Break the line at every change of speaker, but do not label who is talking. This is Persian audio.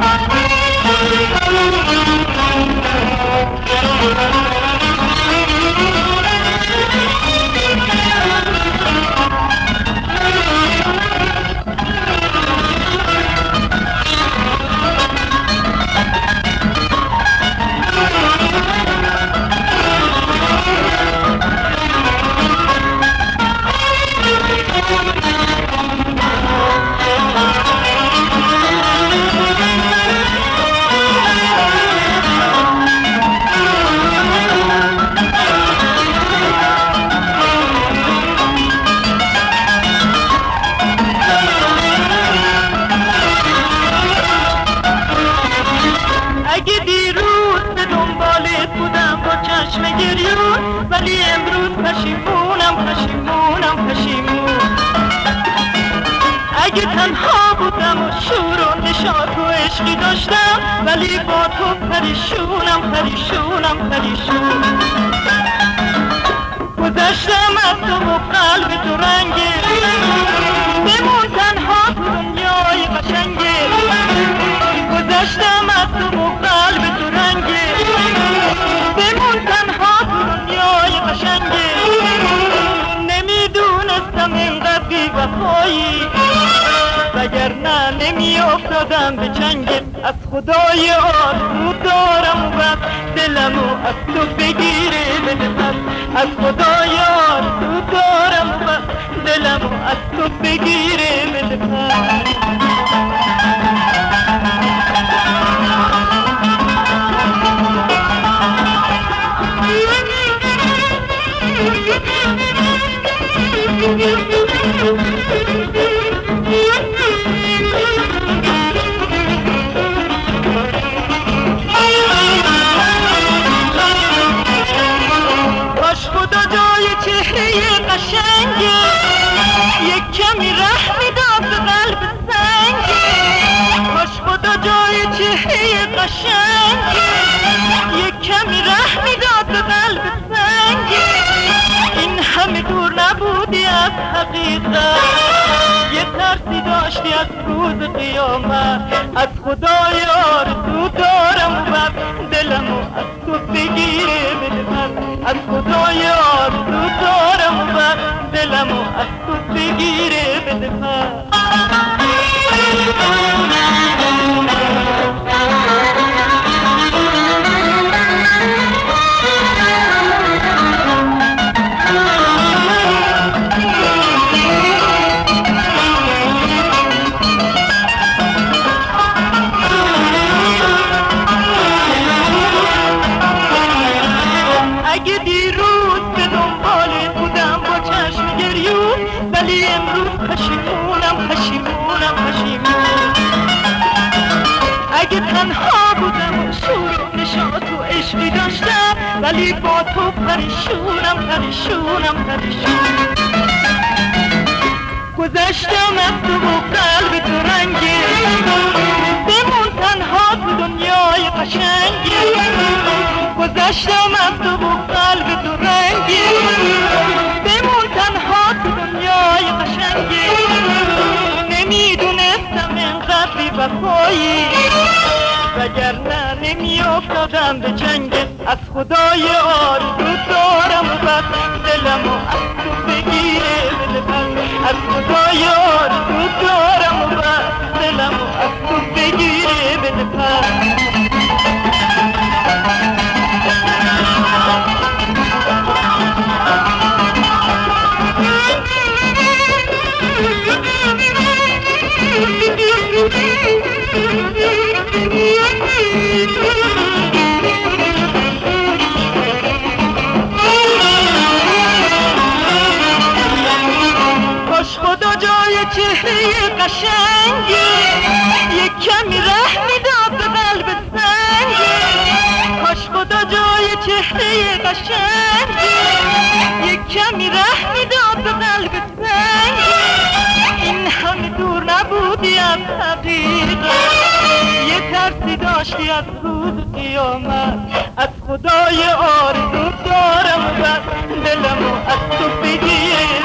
اگه دیروز به دنبالت بودم با چشم گریون. ولی امروز پشیمونم پشیمونم پشیمون. اگه تنها بودم و شور و نشاط و عشقی داشتم ولی با تو پریشونم پریشونم پریشون. گذشتم از تو و قلب تو رنگه بی وفایی. وگرنه نمی افتادم به چنگت از خدای آرزو دارم و دلمو از تو بگیره یک کمی ره می‌داد حقیقت. یه ترسی داشتی از روز قیامت. از خدای آرزو دارم و بس دلمو از تو من از خدای آرزو دارم و بس دلمو از تو بگیره بده من امروز پشیمونم پشیمونم پشیمون. اگه تنها بودم شور نشاط و عشقی داشتم ولی با تو پریشونم پریشونم پریشون. گذشتم از تو و قلب تو بمون وفایی وگرنه نمی افتادم به جنگت از خدای آرزو دارم و بس دلمو از تو بگیره بده از خدای آرزو دارم چهره قشنگی یک کمی ره می‌داد به قلب سنگی. کاش خدا جای چهره قشنگی یک کمی ره می‌داد به قلب سنگی. این همه دور نبودی از حقیقت. یه ترسی داشتی از روز قیامت از خدای آرزو دارم و دلمو از تو بگیره